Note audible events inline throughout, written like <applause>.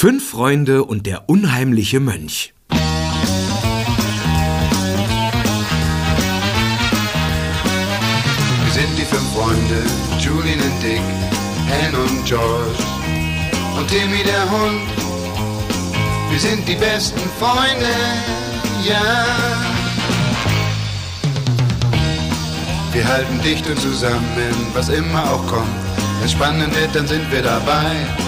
Fünf Freunde und der unheimliche Mönch. Wir sind die fünf Freunde, Julian und Dick, Anne und George und Timmy der Hund. Wir sind die besten Freunde, ja. Wir halten dicht und zusammen, was immer auch kommt. Wenn spannend wird, dann sind wir dabei.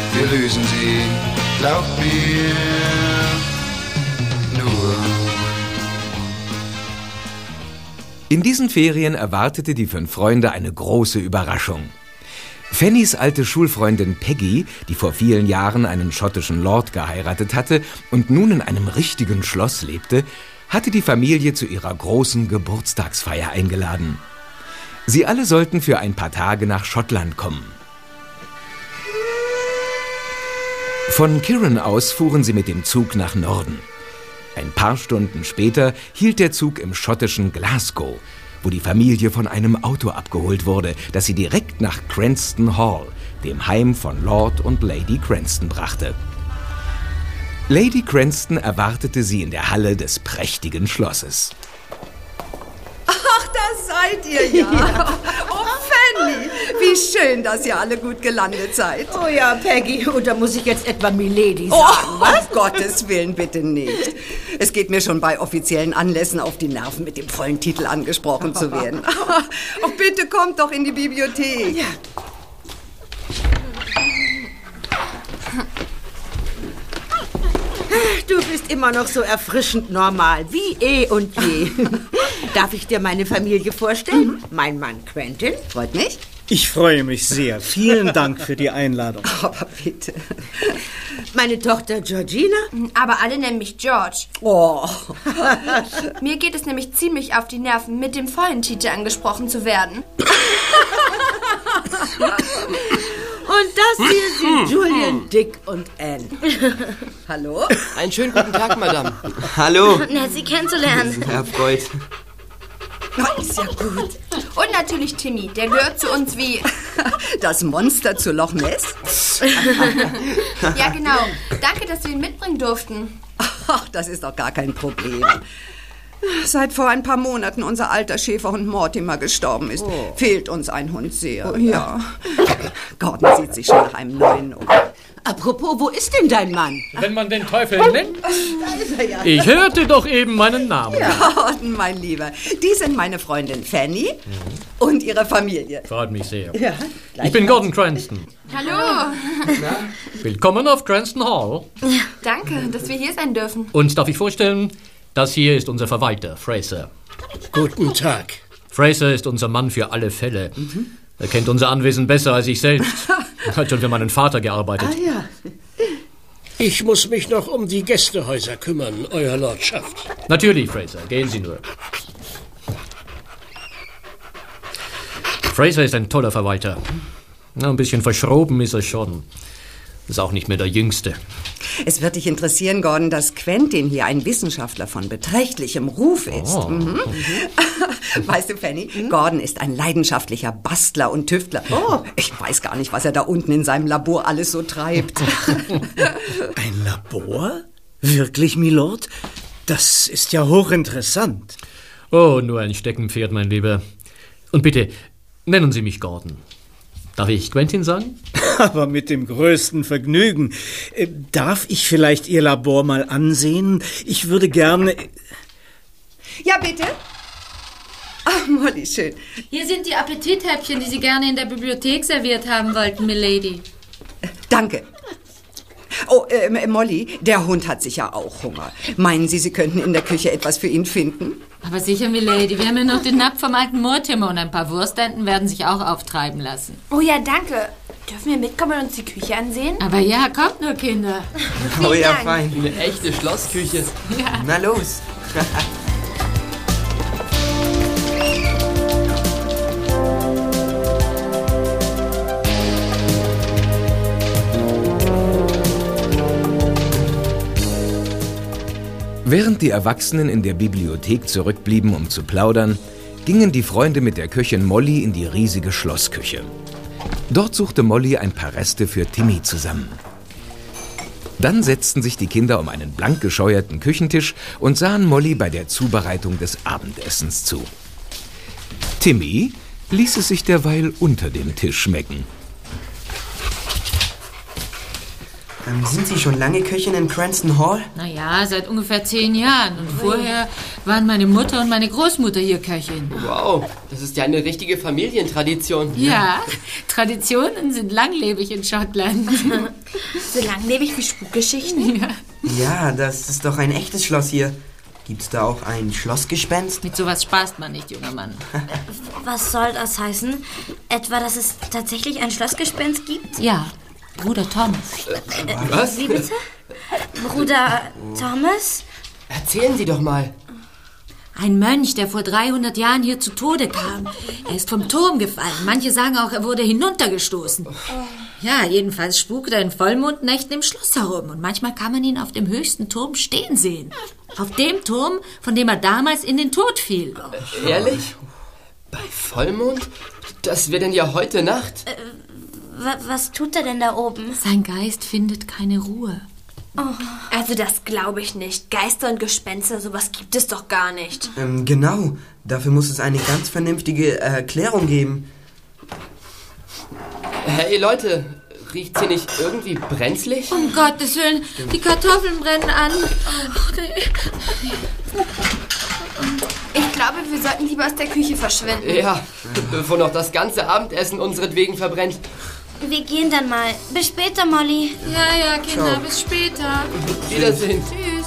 wir lösen sie, glaub mir. In diesen Ferien erwartete die fünf Freunde eine große Überraschung. Fannys alte Schulfreundin Peggy, die vor vielen Jahren einen schottischen Lord geheiratet hatte und nun in einem richtigen Schloss lebte, hatte die Familie zu ihrer großen Geburtstagsfeier eingeladen. Sie alle sollten für ein paar Tage nach Schottland kommen. Von Kirin aus fuhren sie mit dem Zug nach Norden. Ein paar Stunden später hielt der Zug im schottischen Glasgow, wo die Familie von einem Auto abgeholt wurde, das sie direkt nach Cranston Hall, dem Heim von Lord und Lady Cranston, brachte. Lady Cranston erwartete sie in der Halle des prächtigen Schlosses. Ach, da seid ihr ja. <laughs> Oh, Fanny, wie schön, dass ihr alle gut gelandet seid. Oh ja, Peggy, und da muss ich jetzt etwa Milady Oh, sagen, was? um Gottes Willen bitte nicht. Es geht mir schon bei offiziellen Anlässen auf die Nerven, mit dem vollen Titel angesprochen zu werden. <laughs> Oh, bitte kommt doch in die Bibliothek. Ja. Du bist immer noch so erfrischend normal, wie eh und je. <laughs> Darf ich dir meine Familie vorstellen? Mein Mann Quentin. Freut mich. Ich freue mich sehr. Vielen Dank für die Einladung. <laughs> Aber bitte. Meine Tochter Georgina. Aber alle nennen mich George. Oh, <laughs> Mir geht es nämlich ziemlich auf die Nerven, mit dem vollen Titel angesprochen zu werden. Und das hier sind <laughs> Julian, Dick und Anne. <laughs> hallo? Einen schönen guten Tag, Madame. Hallo. Nett, Sie kennenzulernen. Herr Freud. Oh, ist ja gut. Und natürlich Timmy, der gehört zu uns wie... <laughs> Das Monster zu Loch Ness? Ja, genau. Danke, dass wir ihn mitbringen durften. Ach, das ist doch gar kein Problem. Seit vor ein paar Monaten unser alter Schäferhund Mortimer gestorben ist, fehlt uns ein Hund sehr. Ja. Gordon sieht sich schon nach einem neuen um. Apropos, wo ist denn dein Mann? Wenn man den Teufel nennt. Ich hörte doch eben meinen Namen. Gordon, mein Lieber. Die sind meine Freundin Fanny und ihre Familie. Freut mich sehr. Ja, Ich bin Gordon Cranston. Hallo. Willkommen auf Cranston Hall. Danke, dass wir hier sein dürfen. Und darf ich vorstellen, das hier ist unser Verwalter, Fraser. Guten Tag. Fraser ist unser Mann für alle Fälle. Er kennt unser Anwesen besser als ich selbst. <laughs> Hat schon für meinen Vater gearbeitet. Ja. Ich muss mich noch um die Gästehäuser kümmern, Euer Lordschaft. Natürlich, Fraser. Gehen Sie nur. Fraser ist ein toller Verwalter. Na, ein bisschen verschroben ist er schon. Ist auch nicht mehr der Jüngste. Es wird dich interessieren, Gordon, dass Quentin hier ein Wissenschaftler von beträchtlichem Ruf ist. Oh. Mhm. <laughs> Weißt du, Fanny, Gordon ist ein leidenschaftlicher Bastler und Tüftler. Ich weiß gar nicht, was er da unten in seinem Labor alles so treibt. <laughs> <laughs> Ein Labor? Wirklich, Milord? Das ist ja hochinteressant. Oh, nur ein Steckenpferd, mein Lieber. Und bitte, nennen Sie mich Gordon. Darf ich Quentin sagen? Aber mit dem größten Vergnügen. Äh, Darf ich vielleicht Ihr Labor mal ansehen? Ich würde gerne. ja, bitte? Ach, Molly, schön. Hier sind die Appetithäppchen, die Sie gerne in der Bibliothek serviert haben wollten, Milady. Danke. Oh, äh, Molly, der Hund hat sicher auch Hunger. Meinen Sie, Sie könnten in der Küche etwas für ihn finden? Aber sicher, Milady, wir haben ja noch den Napf vom alten Mortimer und ein paar Wurstenten werden sich auch auftreiben lassen. Oh ja, danke. Dürfen wir mitkommen und uns die Küche ansehen? Aber ja, kommt nur, Kinder. <laughs> Oh ja, Dank. fein. Eine echte Schlossküche. Na los. Während die Erwachsenen in der Bibliothek zurückblieben, um zu plaudern, gingen die Freunde mit der Köchin Molly in die riesige Schlossküche. Dort suchte Molly ein paar Reste für Timmy zusammen. Dann setzten sich die Kinder um einen blank gescheuerten Küchentisch und sahen Molly bei der Zubereitung des Abendessens zu. Timmy ließ es sich derweil unter dem Tisch schmecken. Ähm, sind Sie schon lange Köchin in Cranston Hall? Naja, seit ungefähr zehn Jahren. Und vorher waren meine Mutter und meine Großmutter hier Köchin. Wow, das ist ja eine richtige Familientradition. Ja, Traditionen sind langlebig in Schottland. So langlebig wie Spukgeschichten? Ja. Ja, das ist doch ein echtes Schloss hier. Gibt's da auch ein Schlossgespenst? Mit sowas spaßt man nicht, junger Mann. Was soll das heißen? Etwa, dass es tatsächlich ein Schlossgespenst gibt? Ja, Bruder Thomas. Was? Wie bitte? Bruder Thomas? Erzählen Sie doch mal. Ein Mönch, der vor 300 Jahren hier zu Tode kam. Er ist vom Turm gefallen. Manche sagen auch, er wurde hinuntergestoßen. Ja, jedenfalls spukte er in Vollmondnächten im Schloss herum. Und manchmal kann man ihn auf dem höchsten Turm stehen sehen. Auf dem Turm, von dem er damals in den Tod fiel. Ehrlich? Bei Vollmond? Das wäre denn ja heute Nacht. Wa- was tut er denn da oben? Sein Geist findet keine Ruhe. Also das glaube ich nicht. Geister und Gespenster, sowas gibt es doch gar nicht. Ähm, genau. Dafür muss es eine ganz vernünftige Erklärung geben. Hey Leute, riecht's hier nicht irgendwie brenzlig? Um Gottes Willen, die Kartoffeln brennen an. Oh. Ich glaube, wir sollten lieber aus der Küche verschwinden. Ja, bevor noch das ganze Abendessen unseretwegen verbrennt. Wir gehen dann mal. Bis später, Molly. Ja, ja, Kinder, Ciao. bis später. Wiedersehen. Tschüss.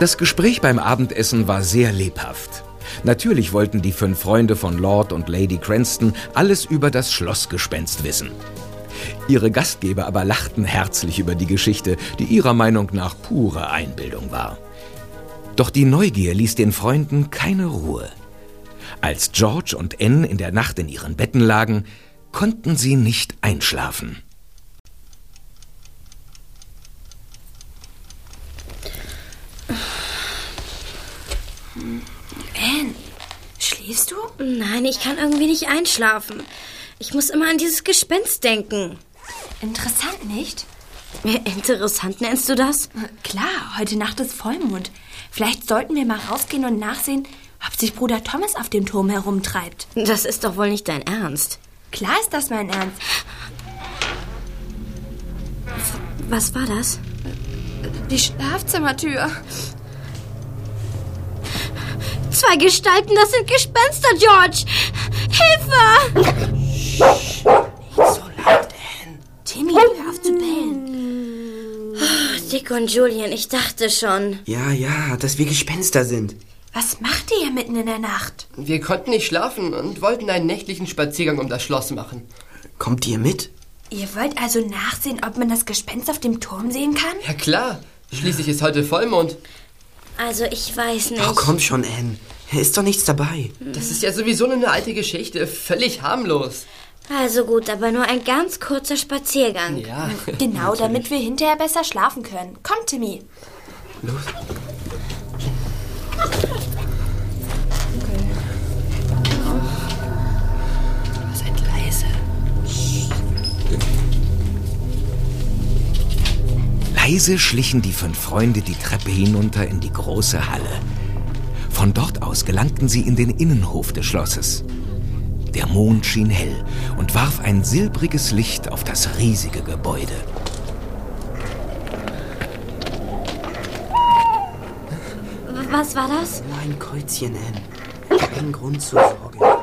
Das Gespräch beim Abendessen war sehr lebhaft. Natürlich wollten die fünf Freunde von Lord und Lady Cranston alles über das Schlossgespenst wissen. Ihre Gastgeber aber lachten herzlich über die Geschichte, die ihrer Meinung nach pure Einbildung war. Doch die Neugier ließ den Freunden keine Ruhe. Als George und Anne in der Nacht in ihren Betten lagen, konnten sie nicht einschlafen. Anne, schläfst du? Nein, ich kann irgendwie nicht einschlafen. Ich muss immer an dieses Gespenst denken. Interessant, nicht? Interessant nennst du das? Klar, heute Nacht ist Vollmond. Vielleicht sollten wir mal rausgehen und nachsehen, ob sich Bruder Thomas auf dem Turm herumtreibt. Das ist doch wohl nicht dein Ernst. Klar ist das mein Ernst. Was war das? Die Schlafzimmertür. Zwei Gestalten, das sind Gespenster, George! Hilfe! So laut, Anne. Timmy, hör auf zu bellen. Dick und Julian, ich dachte schon. Ja, ja, dass wir Gespenster sind. Was macht ihr hier mitten in der Nacht? Wir konnten nicht schlafen und wollten einen nächtlichen Spaziergang um das Schloss machen. Kommt ihr mit? Ihr wollt also nachsehen, ob man das Gespenst auf dem Turm sehen kann? Ja klar, schließlich ist heute Vollmond. Also, ich weiß nicht. Oh, komm schon, Anne. Ist doch nichts dabei. Das ist ja sowieso nur eine alte Geschichte, völlig harmlos. Also gut, aber nur ein ganz kurzer Spaziergang. Ja. Genau, <laughs> damit wir hinterher besser schlafen können. Komm, Timmy. Los. Leise schlichen die fünf Freunde die Treppe hinunter in die große Halle. Von dort aus gelangten sie in den Innenhof des Schlosses. Der Mond schien hell und warf ein silbriges Licht auf das riesige Gebäude. Was war das? Nur ein Kreuzchen, Anne. Kein Grund zur Sorge.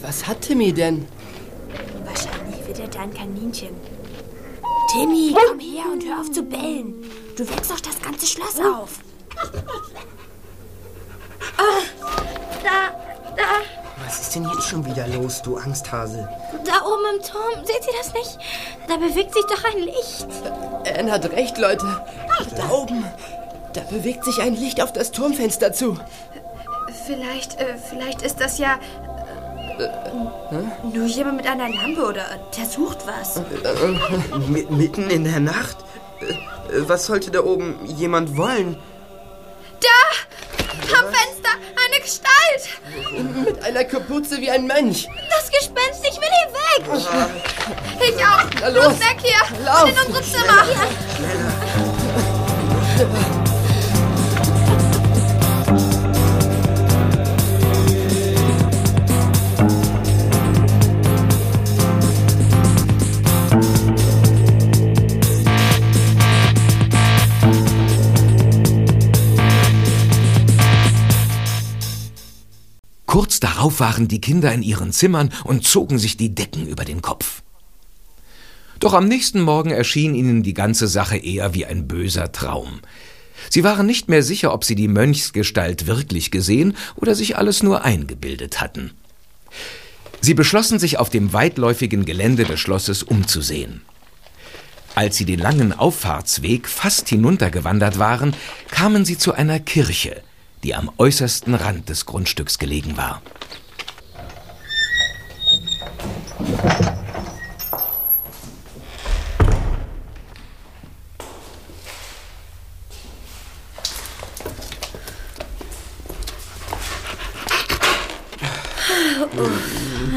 Was hat Timmy denn? Wahrscheinlich wird er ein Kaninchen. Timmy, komm her und hör auf zu bellen. Du wächst doch das ganze Schloss auf. Oh, da, da, Was ist denn jetzt schon wieder los, du Angsthase? da oben im Turm. Seht ihr das nicht? Da bewegt sich doch ein Licht. Anne hat recht, Leute. Da oben, da bewegt sich ein Licht auf das Turmfenster zu. Vielleicht, äh, vielleicht ist das ja nur jemand mit einer Lampe oder der sucht was. M mitten in der Nacht? Äh, Was sollte da oben jemand wollen? Da! Am Fenster! Eine Gestalt! Mit einer Kapuze wie ein Mönch. Das Gespenst, ich will hier weg. Ich auch! Na los. Los weg hier! Lauf. Und in unsere Zimmer! Darauf waren die Kinder in ihren Zimmern und zogen sich die Decken über den Kopf. Doch am nächsten Morgen erschien ihnen die ganze Sache eher wie ein böser Traum. Sie waren nicht mehr sicher, ob sie die Mönchsgestalt wirklich gesehen oder sich alles nur eingebildet hatten. Sie beschlossen, sich auf dem weitläufigen Gelände des Schlosses umzusehen. Als sie den langen Auffahrtsweg fast hinuntergewandert waren, kamen sie zu einer Kirche, die am äußersten Rand des Grundstücks gelegen war.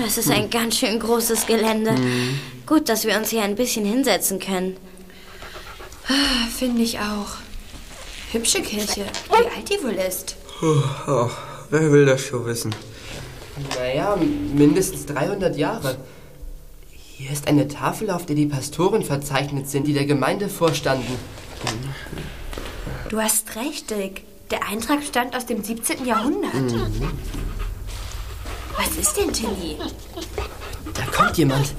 Es ist ein ganz schön großes Gelände. Gut, dass wir uns hier ein bisschen hinsetzen können. Finde ich auch. Hübsche Kirche. Wie alt die wohl ist. Oh, wer will das schon wissen? Naja, mindestens 300 Jahre. Hier ist eine Tafel, auf der die Pastoren verzeichnet sind, die der Gemeinde vorstanden. Du hast recht, Dick. Der Eintrag stammt aus dem 17. Jahrhundert. Was ist denn, Tilly? Da kommt jemand.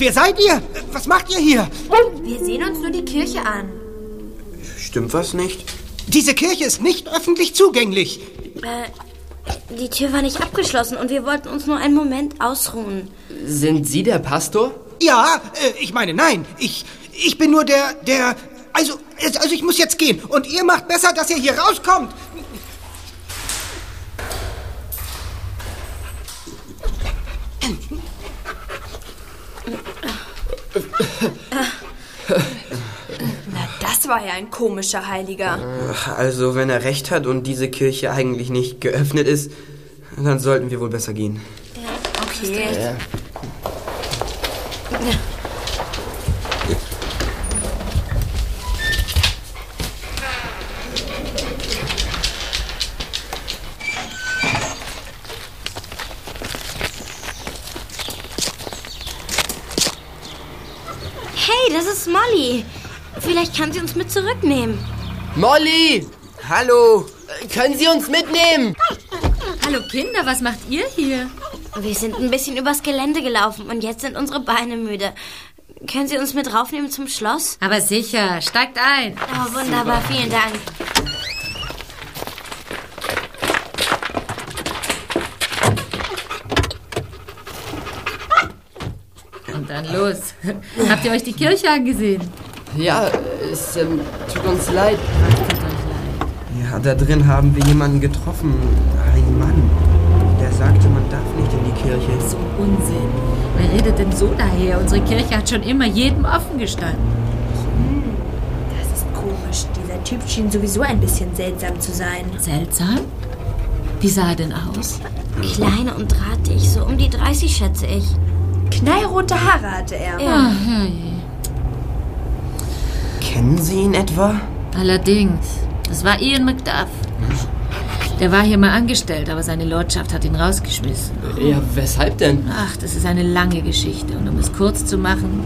Wer? Seid ihr? Was macht ihr hier? Wir sehen uns nur die Kirche an. Stimmt was nicht? Diese Kirche ist nicht öffentlich zugänglich. Äh, die Tür war nicht abgeschlossen und wir wollten uns nur einen Moment ausruhen. Sind Sie der Pastor? Ja, äh, ich meine, nein. Ich, ich bin nur der, der. Also, also ich muss jetzt gehen. Und ihr macht besser, dass ihr hier rauskommt. Na, das war ja ein komischer Heiliger. Also, wenn er recht hat und diese Kirche eigentlich nicht geöffnet ist, dann sollten wir wohl besser gehen. Okay. Ja. Hey, das ist Molly. Vielleicht kann sie uns mit zurücknehmen. Molly! Hallo! Können Sie uns mitnehmen? Hallo Kinder, was macht ihr hier? Wir sind ein bisschen übers Gelände gelaufen und jetzt sind unsere Beine müde. Können Sie uns mit raufnehmen zum Schloss? Aber sicher, steigt ein. Oh, wunderbar, vielen Dank. Und dann los. <laughs> Habt ihr euch die Kirche angesehen? Ja, es ähm, tut uns leid. Ja, da drin haben wir jemanden getroffen. Ein Mann. Der sagte, man darf nicht in die Kirche. So Unsinn. Wer redet denn so daher? Unsere Kirche hat schon immer jedem offen gestanden. Das ist komisch. Dieser Typ schien sowieso ein bisschen seltsam zu sein. Seltsam? Wie sah er denn aus? Klein und drahtig, so um die 30 schätze ich. Knallrote Haare hatte er. Ja. Ach, herrje. Kennen Sie ihn etwa? Allerdings. Das war Ian Macduff. Der war hier mal angestellt, aber seine Lordschaft hat ihn rausgeschmissen. Ja, weshalb denn? Ach, das ist eine lange Geschichte. Und um es kurz zu machen,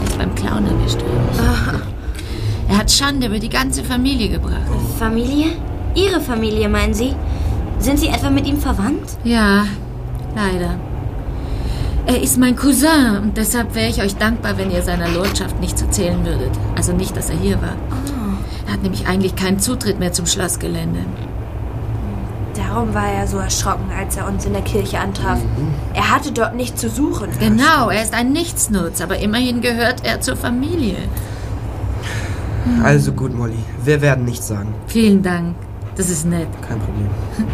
er ist beim Clown erwischt worden. Er hat Schande über die ganze Familie gebracht. Familie? Ihre Familie, meinen Sie? Sind Sie etwa mit ihm verwandt? Ja, leider. Er ist mein Cousin und deshalb wäre ich euch dankbar, wenn ihr seiner Lordschaft nichts erzählen würdet. Also nicht, dass er hier war. Er hat nämlich eigentlich keinen Zutritt mehr zum Schlossgelände. Darum war er so erschrocken, als er uns in der Kirche antraf. Er hatte dort nichts zu suchen. Genau, er ist ein Nichtsnutz, aber immerhin gehört er zur Familie. Also gut, Molly. Wir werden nichts sagen. Vielen Dank. Das ist nett. Kein Problem. <laughs>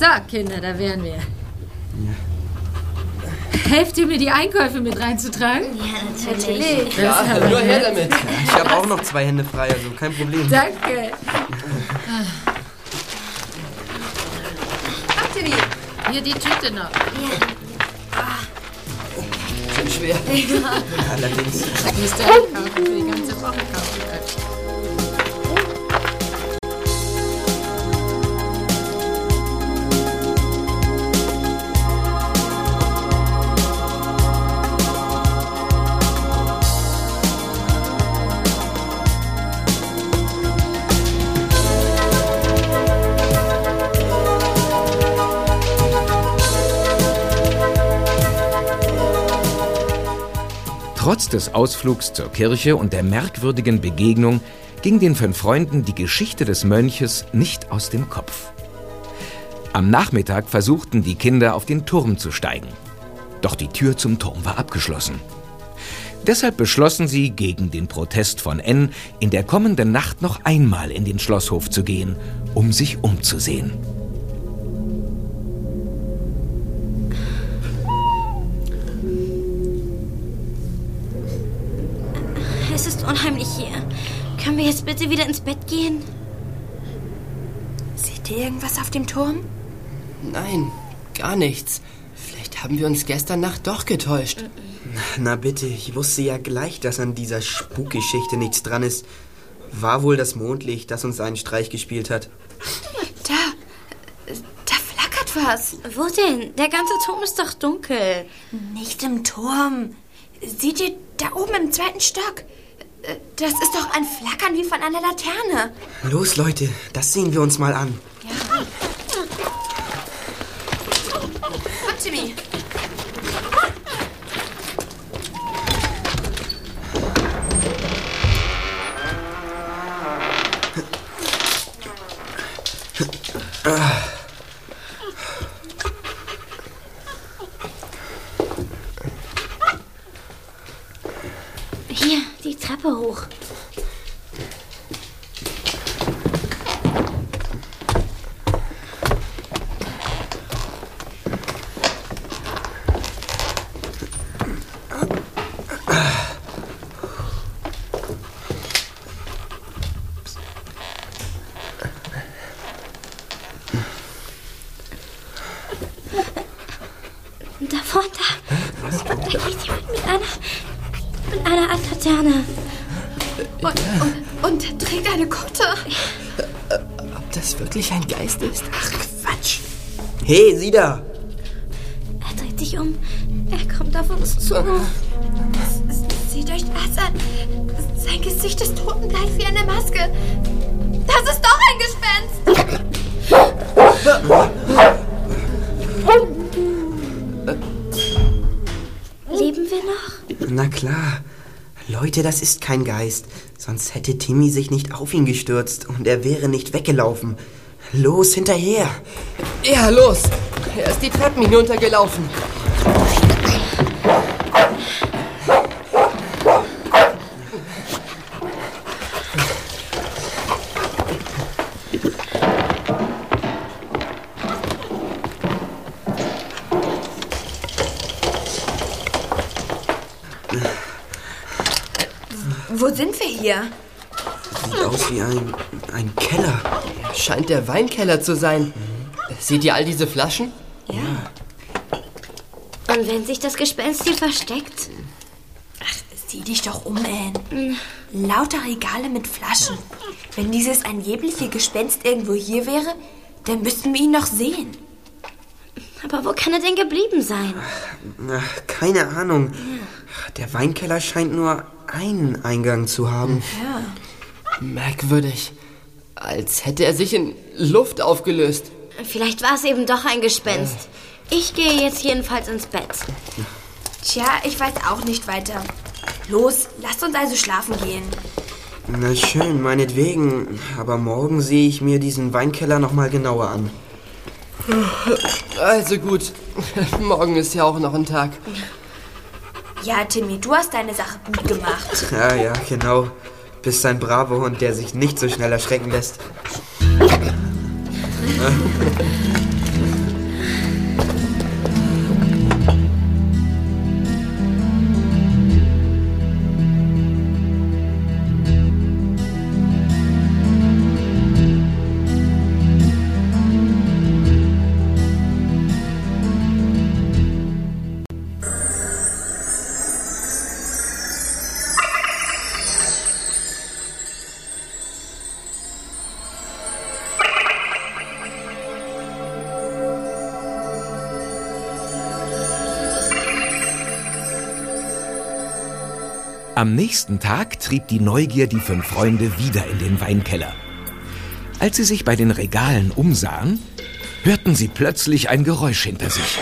So, Kinder, da wären wir. Helft ihr mir, die Einkäufe mit reinzutragen? Ja, natürlich. Ja, nur her damit. <laughs> Ich habe auch noch zwei Hände frei, also kein Problem. Danke. Timmy. Hier die Tüte noch. Schon schwer. Allerdings. Das müsst ihr einkaufen für die ganze Woche kaufen können. Trotz des Ausflugs zur Kirche und der merkwürdigen Begegnung ging den fünf Freunden die Geschichte des Mönches nicht aus dem Kopf. Am Nachmittag versuchten die Kinder auf den Turm zu steigen. Doch die Tür zum Turm war abgeschlossen. Deshalb beschlossen sie, gegen den Protest von N in der kommenden Nacht noch einmal in den Schlosshof zu gehen, um sich umzusehen. Können wir jetzt bitte wieder ins Bett gehen? Seht ihr irgendwas auf dem Turm? Nein, gar nichts. Vielleicht haben wir uns gestern Nacht doch getäuscht. Na bitte, ich wusste ja gleich, dass an dieser Spukgeschichte nichts dran ist. War wohl das Mondlicht, das uns einen Streich gespielt hat. Da. Da flackert was. Wo denn? Der ganze Turm ist doch dunkel. Nicht im Turm. Seht ihr da oben im zweiten Stock? Äh, Das ist doch ein Flackern wie von einer Laterne. Los, Leute, das sehen wir uns mal an. Komm, Timmy. Hier, die Treppe hoch. Da vorne, da. Da geht jemand mit einer, mit einer Art Laterne. Und, und, und trägt eine Kutte. Ob das wirklich ein Geist ist? Ach, Quatsch. Hey, sieh da! Er dreht sich um. Er kommt auf uns zu. Seht euch das an. Sein Gesicht ist totenbleich wie eine Maske. Das ist doch ein Gespenst. <laughs> klar. Leute, das ist kein Geist. Sonst hätte Timmy sich nicht auf ihn gestürzt und er wäre nicht weggelaufen. Los, hinterher! Ja, los! Er ist die Treppen hinuntergelaufen. Hier? Sieht aus wie ein, ein Keller. Scheint der Weinkeller zu sein. Seht ihr all diese Flaschen? Und wenn sich das Gespenst hier versteckt? Sieh dich doch um, Anne. Lauter Regale mit Flaschen. Wenn dieses angebliche Gespenst irgendwo hier wäre, dann müssten wir ihn noch sehen. Aber wo kann er denn geblieben sein? Na, keine Ahnung. Der Weinkeller scheint nur einen Eingang zu haben. Ja. Merkwürdig. Als hätte er sich in Luft aufgelöst. Vielleicht war es eben doch ein Gespenst. Ich gehe jetzt jedenfalls ins Bett. Tja, ich weiß auch nicht weiter. Los, lasst uns also schlafen gehen. Na schön, meinetwegen. Aber morgen sehe ich mir diesen Weinkeller noch mal genauer an. Also gut. <laughs> Morgen ist ja auch noch ein Tag. Ja, Timmy, du hast deine Sache gut gemacht. <laughs> Ja, ja, genau. Bist ein braver Hund, der sich nicht so schnell erschrecken lässt. <laughs> Am nächsten Tag trieb die Neugier die fünf Freunde wieder in den Weinkeller. Als sie sich bei den Regalen umsahen, hörten sie plötzlich ein Geräusch hinter sich.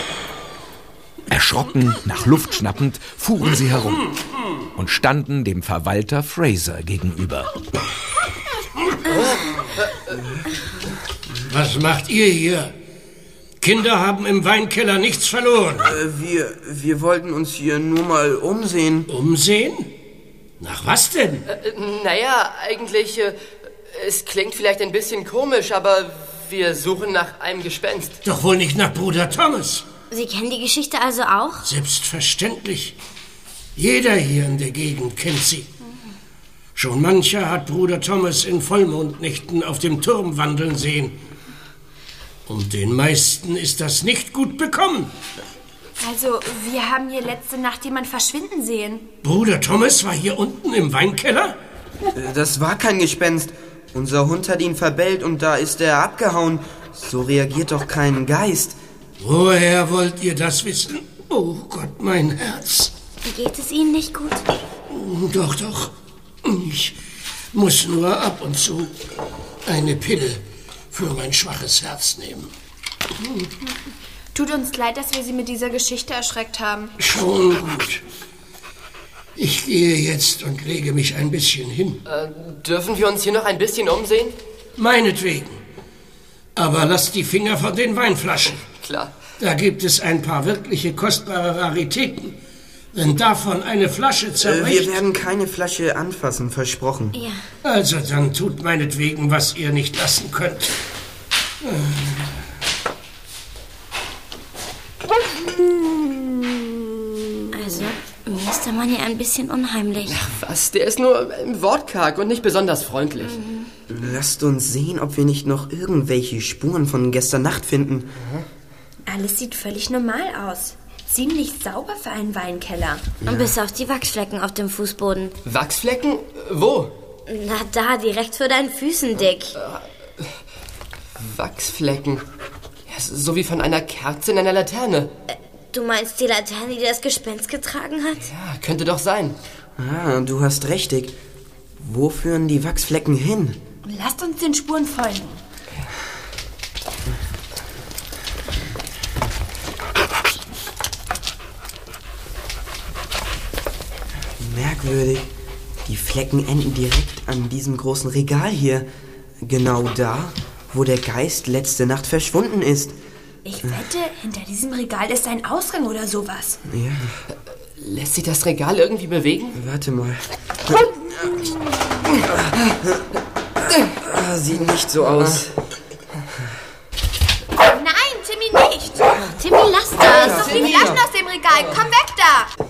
Erschrocken, nach Luft schnappend, fuhren sie herum und standen dem Verwalter Fraser gegenüber. Was macht ihr hier? Kinder haben im Weinkeller nichts verloren. Äh, wir, wir wollten uns hier nur mal umsehen. Umsehen? Nach was denn? Äh, naja, eigentlich, äh, es klingt vielleicht ein bisschen komisch, aber wir suchen nach einem Gespenst. Doch wohl nicht nach Bruder Thomas. Sie kennen die Geschichte also auch? Selbstverständlich. Jeder hier in der Gegend kennt sie. Schon mancher hat Bruder Thomas in Vollmondnächten auf dem Turm wandeln sehen. Und den meisten ist das nicht gut bekommen. Also, wir haben hier letzte Nacht jemand verschwinden sehen. Bruder Thomas war hier unten im Weinkeller? Äh, Das war kein Gespenst. Unser Hund hat ihn verbellt und da ist er abgehauen. So reagiert doch kein Geist. Woher wollt ihr das wissen? Oh Gott, mein Herz. Geht es Ihnen nicht gut? Doch, doch. Ich muss nur ab und zu eine Pille für mein schwaches Herz nehmen. Tut uns leid, dass wir Sie mit dieser Geschichte erschreckt haben. Schon gut. Ich gehe jetzt und lege mich ein bisschen hin. Äh, dürfen wir uns hier noch ein bisschen umsehen? Meinetwegen. Aber lasst die Finger von den Weinflaschen. <laughs> Klar. Da gibt es ein paar wirkliche kostbare Raritäten. Wenn davon eine Flasche Äh, zerbricht... wir werden keine Flasche anfassen, versprochen. Ja. Also dann tut meinetwegen, was ihr nicht lassen könnt. Also, mir ist der Mann hier ein bisschen unheimlich. Was? Der ist nur im Wortkarg und nicht besonders freundlich. Lasst uns sehen, ob wir nicht noch irgendwelche Spuren von gestern Nacht finden. Alles sieht völlig normal aus. Ziemlich sauber für einen Weinkeller. Und bis auf die Wachsflecken auf dem Fußboden. Wachsflecken? Wo? Na da, direkt vor deinen Füßen, Dick. Wachsflecken. Ja, so wie von einer Kerze in einer Laterne. Du meinst die Laterne, die das Gespenst getragen hat? Ja, könnte doch sein. Ah, du hast recht, Dick. Wo führen die Wachsflecken hin? Lasst uns den Spuren folgen. Merkwürdig. Die Flecken enden direkt an diesem großen Regal hier. Genau da, wo der Geist letzte Nacht verschwunden ist. Ich wette, hinter diesem Regal ist ein Ausgang oder sowas. Ja, Lässt sich das Regal irgendwie bewegen? warte mal. Sieht nicht so aus. Nein, Timmy nicht. Timmy, lass Da das. doch die Flaschen aus dem Regal. Komm weg da.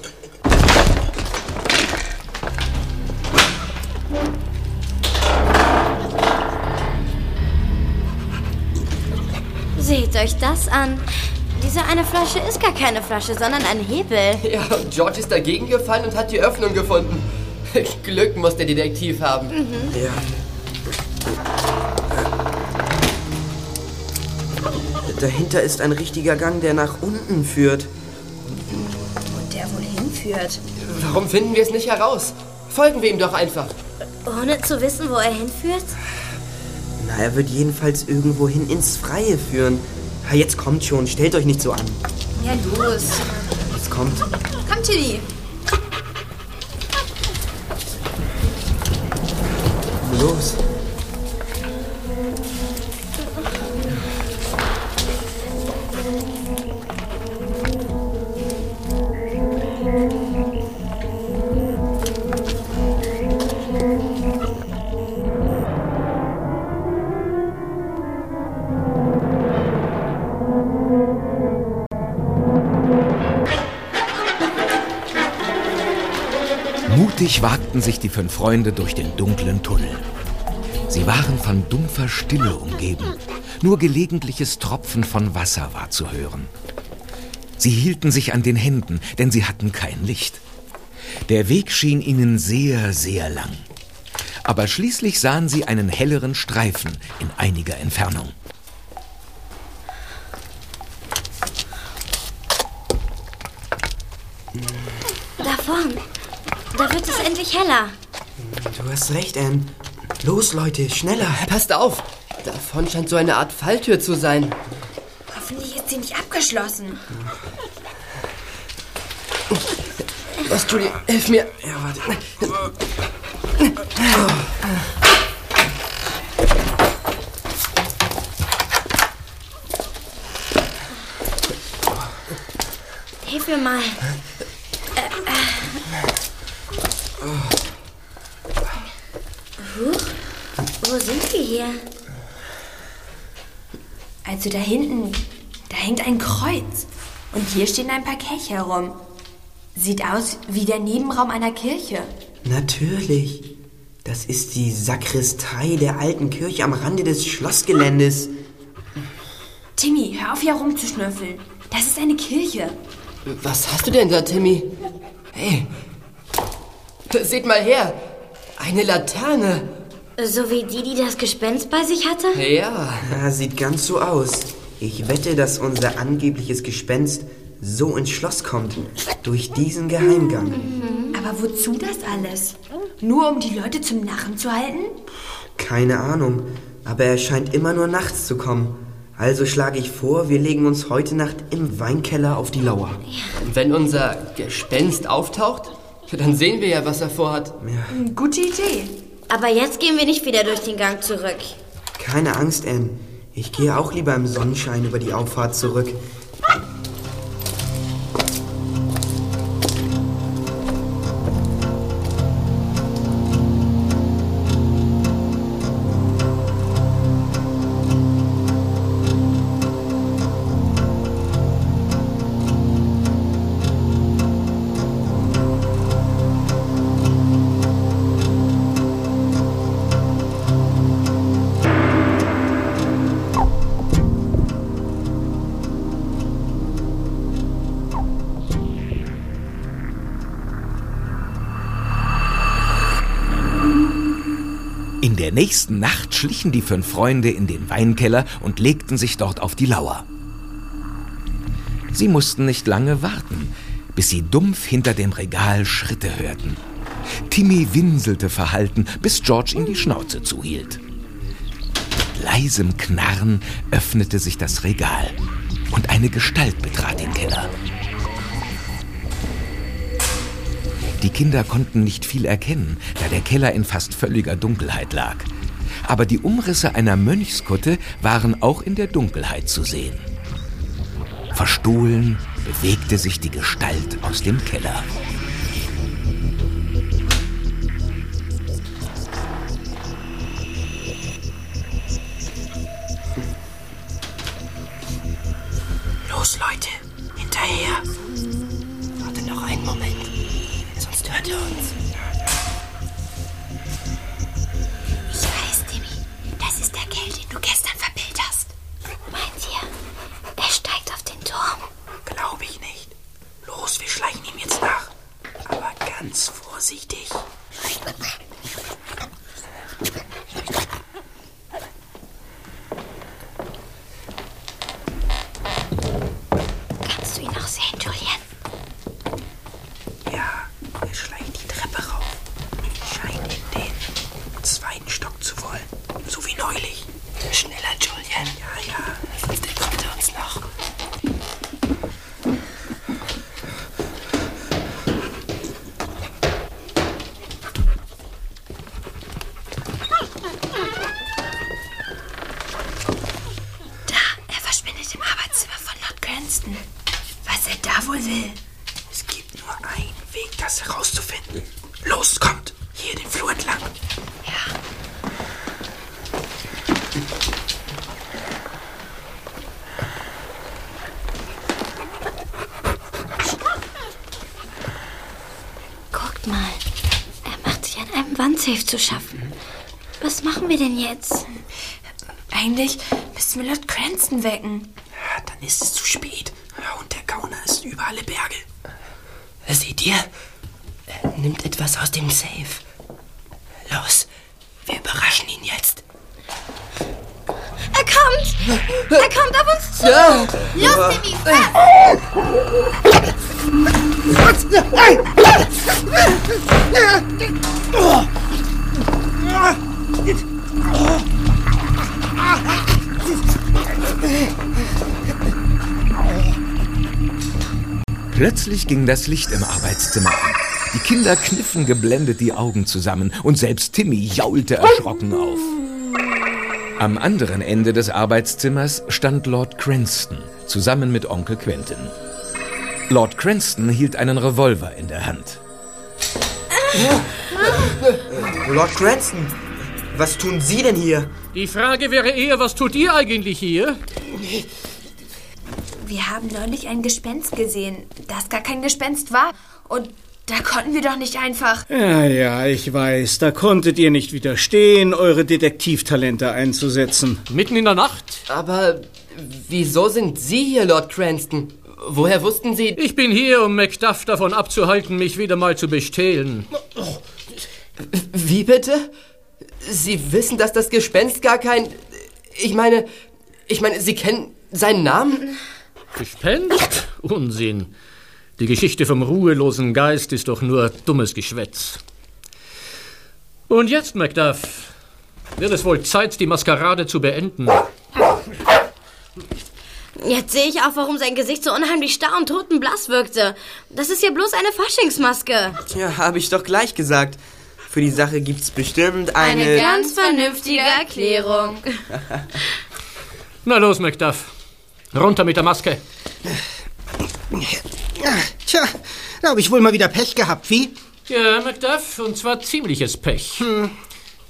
Seht euch das an. Diese eine Flasche ist gar keine Flasche, sondern ein Hebel. <laughs> Ja, und George ist dagegen gefallen und hat die Öffnung gefunden. <laughs> Glück muss der Detektiv haben. Ja. Dahinter ist ein richtiger Gang, der nach unten führt. Wo der wohl hinführt. Warum finden wir es nicht heraus? Folgen wir ihm doch einfach. Ohne zu wissen, wo er hinführt? Na, er wird jedenfalls irgendwohin ins Freie führen. Ha, jetzt kommt schon, stellt euch nicht so an. Ja, los. Jetzt kommt. Komm, Tilly. Los. Mutig wagten sich die fünf Freunde durch den dunklen Tunnel. Sie waren von dumpfer Stille umgeben. Nur gelegentliches Tropfen von Wasser war zu hören. Sie hielten sich an den Händen, denn sie hatten kein Licht. Der Weg schien ihnen sehr, sehr lang. Aber schließlich sahen sie einen helleren Streifen in einiger Entfernung. Endlich heller. Du hast recht, Anne. Los, Leute, schneller. Passt auf! Davon scheint so eine Art Falltür zu sein. Hoffentlich ist sie nicht abgeschlossen. Was, Julie? Hilf mir! Ja, warte. Hilf mir mal. Wo sind wir hier? Also da hinten, da hängt ein Kreuz. Und hier stehen ein paar Kelche herum. Sieht aus wie der Nebenraum einer Kirche. Natürlich. Das ist die Sakristei der alten Kirche am Rande des Schlossgeländes. Timmy, hör auf hier rumzuschnüffeln. Das ist eine Kirche. Was hast du denn da, Timmy? Hey, seht mal her! Eine Laterne! So wie die, die das Gespenst bei sich hatte? Ja. Ja, <laughs> sieht ganz so aus. Ich wette, dass unser angebliches Gespenst so ins Schloss kommt. Durch diesen Geheimgang. Aber wozu das alles? Nur um die Leute zum Narren zu halten? Keine Ahnung. Aber er scheint immer nur nachts zu kommen. Also schlage ich vor, wir legen uns heute Nacht im Weinkeller auf die Lauer. Und wenn unser Gespenst auftaucht, dann sehen wir ja, was er vorhat. Gute Idee. Aber jetzt gehen wir nicht wieder durch den Gang zurück. Keine Angst, Anne. Ich gehe auch lieber im Sonnenschein über die Auffahrt zurück. Nächsten Nacht schlichen die fünf Freunde in den Weinkeller und legten sich dort auf die Lauer. Sie mussten nicht lange warten, bis sie dumpf hinter dem Regal Schritte hörten. Timmy winselte verhalten, bis George ihm die Schnauze zuhielt. Mit leisem Knarren öffnete sich das Regal und eine Gestalt betrat den Keller. Die Kinder konnten nicht viel erkennen, da der Keller in fast völliger Dunkelheit lag. Aber die Umrisse einer Mönchskutte waren auch in der Dunkelheit zu sehen. Verstohlen bewegte sich die Gestalt aus dem Keller. Wandsafe zu schaffen. Was machen wir denn jetzt? Eigentlich müssten wir Lord Cranston wecken. Dann ist es zu spät. Und der Gauner ist über alle Berge. Seht ihr? Er nimmt etwas aus dem Safe. Los, wir überraschen ihn jetzt. Er kommt! Er kommt auf uns zu! Ja. Los, Timmy, Plötzlich ging das Licht im Arbeitszimmer an. Die Kinder kniffen geblendet die Augen zusammen und selbst Timmy jaulte erschrocken auf. Am anderen Ende des Arbeitszimmers stand Lord Cranston zusammen mit Onkel Quentin. Lord Cranston hielt einen Revolver in der Hand. Lord Cranston, was tun Sie denn hier? Die Frage wäre eher, was tut ihr eigentlich hier? Wir haben neulich ein Gespenst gesehen, das gar kein Gespenst war. Und da konnten wir doch nicht einfach. Ja, ja, ich weiß, da konntet ihr nicht widerstehen, eure Detektivtalente einzusetzen. Mitten in der Nacht? Aber wieso sind Sie hier, Lord Cranston? Woher wussten Sie... Ich bin hier, um Macduff davon abzuhalten, mich wieder mal zu bestehlen. Wie bitte? Sie wissen, dass das Gespenst gar kein... Ich meine... Ich meine, Sie kennen seinen Namen? Gespenst? Unsinn. Die Geschichte vom ruhelosen Geist ist doch nur dummes Geschwätz. Und jetzt, Macduff, wird es wohl Zeit, die Maskerade zu beenden. Jetzt sehe ich auch, warum sein Gesicht so unheimlich starr und totenblass wirkte. Das ist ja bloß eine Faschingsmaske. Ja, habe ich doch gleich gesagt. Für die Sache gibt's bestimmt eine... Eine ganz vernünftige Erklärung. Na los, Macduff. Runter mit der Maske. Tja, da habe ich wohl mal wieder Pech gehabt, wie? Ja, Macduff, und zwar ziemliches Pech.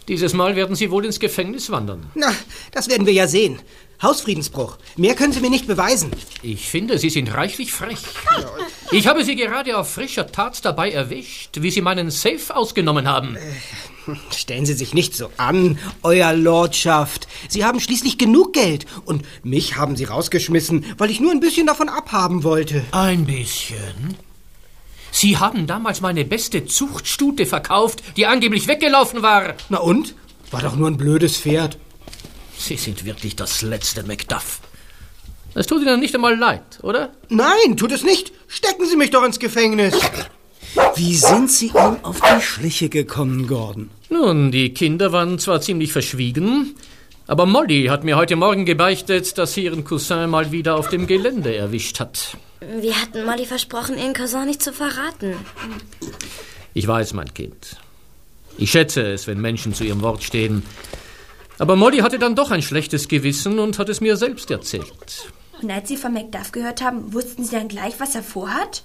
Dieses Mal werden Sie wohl ins Gefängnis wandern. Na, das werden wir ja sehen. Hausfriedensbruch. Mehr können Sie mir nicht beweisen. Ich finde, Sie sind reichlich frech. Ich habe Sie gerade auf frischer Tat dabei erwischt, wie Sie meinen Safe ausgenommen haben. Stellen Sie sich nicht so an, Euer Lordschaft. Sie haben schließlich genug Geld. Und mich haben Sie rausgeschmissen, weil ich nur ein bisschen davon abhaben wollte. Ein bisschen? Sie haben damals meine beste Zuchtstute verkauft, die angeblich weggelaufen war. Na und? War doch nur ein blödes Pferd. Sie sind wirklich das letzte Macduff. Es tut Ihnen nicht einmal leid, oder? Nein, tut es nicht. Stecken Sie mich doch ins Gefängnis. Wie sind Sie ihm auf die Schliche gekommen, Gordon? Nun, die Kinder waren zwar ziemlich verschwiegen, aber Molly hat mir heute Morgen gebeichtet, dass sie ihren Cousin mal wieder auf dem Gelände erwischt hat. Wir hatten Molly versprochen, ihren Cousin nicht zu verraten. Ich weiß, mein Kind. Ich schätze es, wenn Menschen zu ihrem Wort stehen. Aber Molly hatte dann doch ein schlechtes Gewissen und hat es mir selbst erzählt. Und als Sie von Macduff gehört haben, wussten Sie dann gleich, was er vorhat?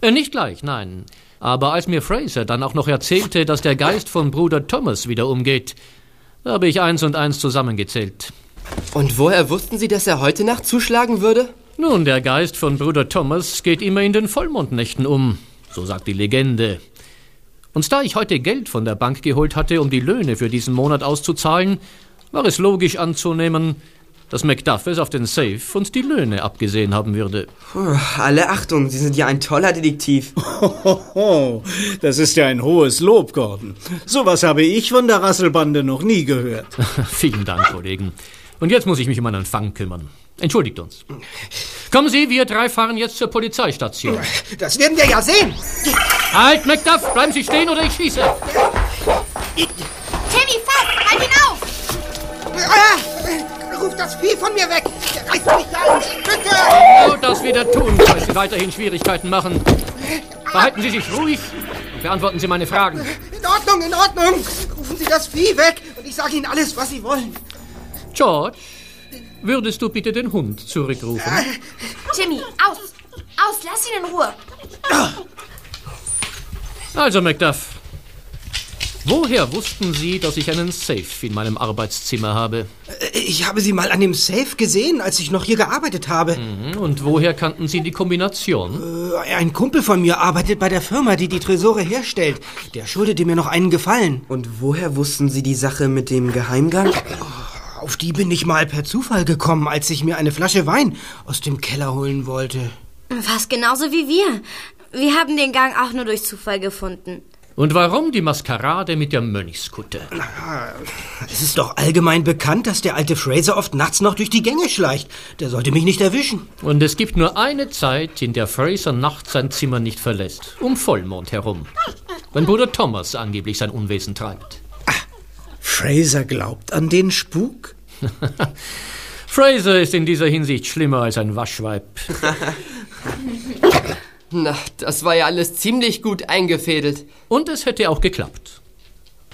Äh, nicht gleich, nein. Aber als mir Fraser dann auch noch erzählte, dass der Geist von Bruder Thomas wieder umgeht, da habe ich eins und eins zusammengezählt. Und woher wussten Sie, dass er heute Nacht zuschlagen würde? Nun, der Geist von Bruder Thomas geht immer in den Vollmondnächten um, so sagt die Legende. Und da ich heute Geld von der Bank geholt hatte, um die Löhne für diesen Monat auszuzahlen, war es logisch anzunehmen, dass Macduff es auf den Safe und die Löhne abgesehen haben würde. Puh, alle Achtung, Sie sind ja ein toller Detektiv. Hohoho, <laughs> das ist ja ein hohes Lob, Gordon. Sowas habe ich von der Rasselbande noch nie gehört. <laughs> Vielen Dank, Kollegen. Und jetzt muss ich mich um einen Fang kümmern. Entschuldigt uns. Kommen Sie, wir drei fahren jetzt zur Polizeistation. Das werden wir ja sehen. Halt, Macduff, bleiben Sie stehen oder ich schieße. Timmy, fast! Halt ihn auf! Ah, ruf das Vieh von mir weg. Der reißt mich da die Stücke. Genau das wieder tun, falls Sie weiterhin Schwierigkeiten machen. Verhalten Sie sich ruhig und beantworten Sie meine Fragen. In Ordnung, in Ordnung. Rufen Sie das Vieh weg und ich sage Ihnen alles, was Sie wollen. George, würdest du bitte den Hund zurückrufen? Timmy, aus! Aus, lass ihn in Ruhe! Also, Macduff, woher wussten Sie, dass ich einen Safe in meinem Arbeitszimmer habe? Äh, Ich habe Sie mal an dem Safe gesehen, als ich noch hier gearbeitet habe. Mhm, Und woher kannten Sie die Kombination? Äh, Ein Kumpel von mir arbeitet bei der Firma, die die Tresore herstellt. Der schuldete mir noch einen Gefallen. Und woher wussten Sie die Sache mit dem Geheimgang? Auf die bin ich mal per Zufall gekommen, als ich mir eine Flasche Wein aus dem Keller holen wollte. Fast genauso wie wir. Wir haben den Gang auch nur durch Zufall gefunden. Und warum die Maskerade mit der Mönchskutte? Es ist doch allgemein bekannt, dass der alte Fraser oft nachts noch durch die Gänge schleicht. Der sollte mich nicht erwischen. Und es gibt nur eine Zeit, in der Fraser nachts sein Zimmer nicht verlässt. Um Vollmond herum. Wenn Bruder Thomas angeblich sein Unwesen treibt. Fraser glaubt an den Spuk? <laughs> Fraser ist in dieser Hinsicht schlimmer als ein Waschweib. <laughs> Na, das war ja alles ziemlich gut eingefädelt. Und es hätte auch geklappt.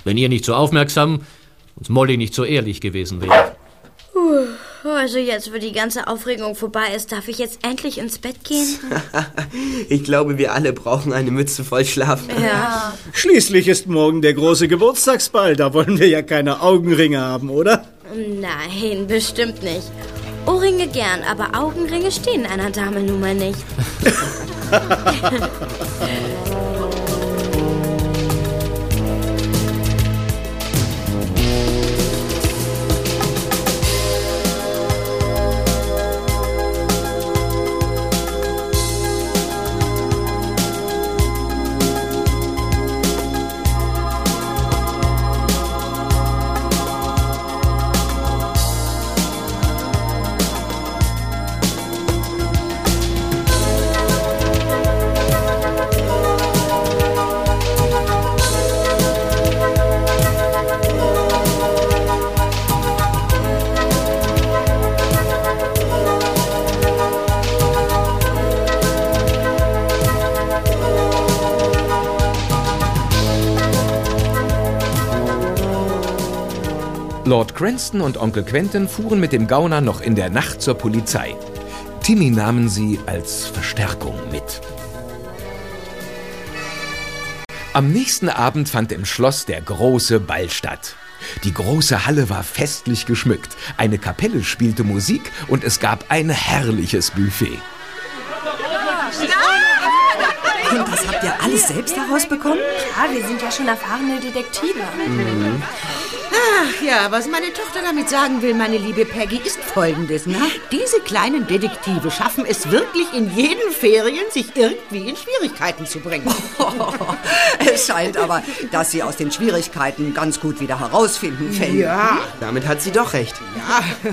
Wenn ihr nicht so aufmerksam und Molly nicht so ehrlich gewesen wäre. Also jetzt, wo die ganze Aufregung vorbei ist, darf ich jetzt endlich ins Bett gehen? <laughs> Ich glaube, wir alle brauchen eine Mütze voll Schlaf. Ja. Schließlich ist morgen der große Geburtstagsball. Da wollen wir ja keine Augenringe haben, oder? Nein, bestimmt nicht. Ohrringe gern, aber Augenringe stehen einer Dame nun mal nicht. <laughs> ハハハハ。Cranston und Onkel Quentin fuhren mit dem Gauner noch in der Nacht zur Polizei. Timmy nahmen sie als Verstärkung mit. Am nächsten Abend fand im Schloss der große Ball statt. Die große Halle war festlich geschmückt, eine Kapelle spielte Musik und es gab ein herrliches Buffet. Und das habt ihr alles selbst herausbekommen? Ja, wir sind ja schon erfahrene Detektive. Ach ja, was meine Tochter damit sagen will, meine liebe Peggy, ist folgendes. Na? Diese kleinen Detektive schaffen es wirklich in jeden Ferien, sich irgendwie in Schwierigkeiten zu bringen. <laughs> Es scheint aber, dass sie aus den Schwierigkeiten ganz gut wieder herausfinden fällen. Ja, damit hat sie doch recht. Ja.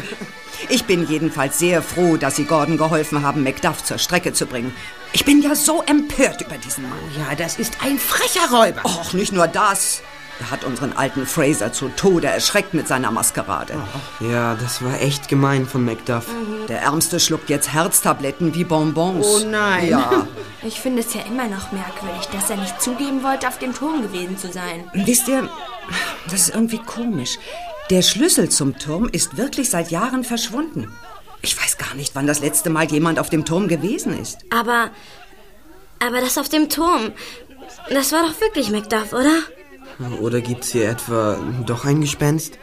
Ich bin jedenfalls sehr froh, dass Sie Gordon geholfen haben, Macduff zur Strecke zu bringen. Ich bin ja so empört über diesen Mann. Ja, das ist ein frecher Räuber. Och, nicht nur das. Er hat unseren alten Fraser zu Tode erschreckt mit seiner Maskerade. Ja, das war echt gemein von Macduff. Der Ärmste schluckt jetzt Herztabletten wie Bonbons. Oh nein. Ja. <laughs> Ich finde es ja immer noch merkwürdig, dass er nicht zugeben wollte, auf dem Turm gewesen zu sein. Wisst ihr, das ist irgendwie komisch. Der Schlüssel zum Turm ist wirklich seit Jahren verschwunden. Ich weiß gar nicht, wann das letzte Mal jemand auf dem Turm gewesen ist. Aber, aber das auf dem Turm, das war doch wirklich Macduff, oder? Oder gibt's hier etwa doch ein Gespenst?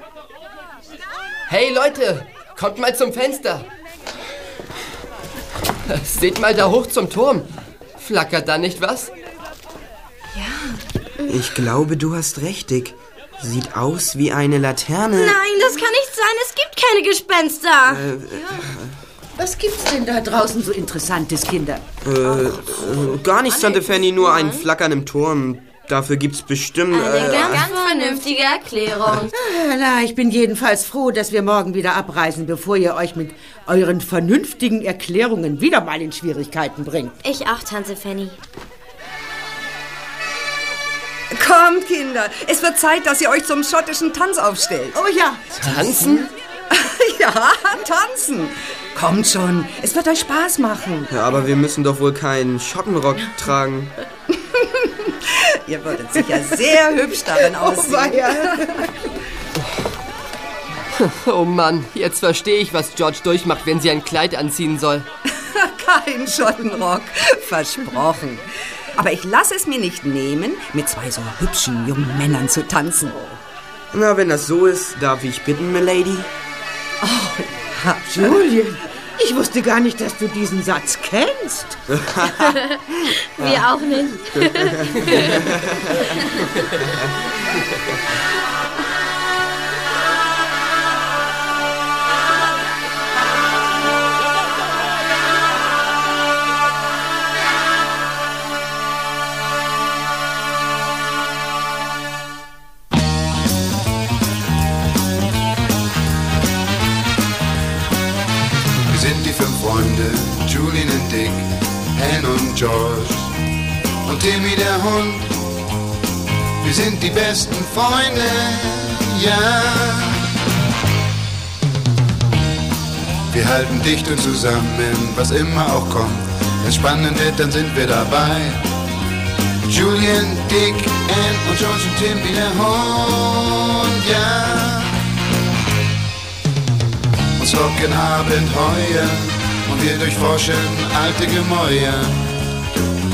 Hey Leute, kommt mal zum Fenster. Seht mal da hoch zum Turm. Flackert da nicht was? Ja. Ich glaube, du hast recht, Dick. Sieht aus wie eine Laterne. Nein, das kann nicht sein, es gibt keine Gespenster. Äh, Was gibt's denn da draußen so Interessantes, Kinder? äh, äh, gar nicht, Tante Fanny, nur ein Flackern im Turm. Dafür gibt's bestimmt... Eine Äh, ganz vernünftige Erklärung. Ah, Na, ich bin jedenfalls froh, dass wir morgen wieder abreisen, bevor ihr euch mit euren vernünftigen Erklärungen wieder mal in Schwierigkeiten bringt. Ich auch, Tante Fanny. Kommt, Kinder, es wird Zeit, dass ihr euch zum schottischen Tanz aufstellt. Oh ja. Tanzen? <laughs> ja, tanzen. Kommt schon, es wird euch Spaß machen. Ja, aber wir müssen doch wohl keinen Schottenrock tragen. <laughs> Ihr würdet sicher sehr hübsch darin aussehen. <laughs> Oh Mann, jetzt verstehe ich, was George durchmacht, wenn sie ein Kleid anziehen soll. Kein Schottenrock, versprochen. Aber ich lasse es mir nicht nehmen, mit zwei so hübschen jungen Männern zu tanzen. Na, wenn das so ist, darf ich bitten, Milady? <laughs> Julian, ich wusste gar nicht, dass du diesen Satz kennst. <laughs> Wir auch nicht. <laughs> Hund. Wir sind die besten Freunde, ja. Wir halten dicht und zusammen, was immer auch kommt. Wenn spannend wird, dann sind wir dabei. Julian, Dick, Ann und George und Timmy der Hund, ja. Uns locken Abenteuer und wir durchforschen alte Gemäuer,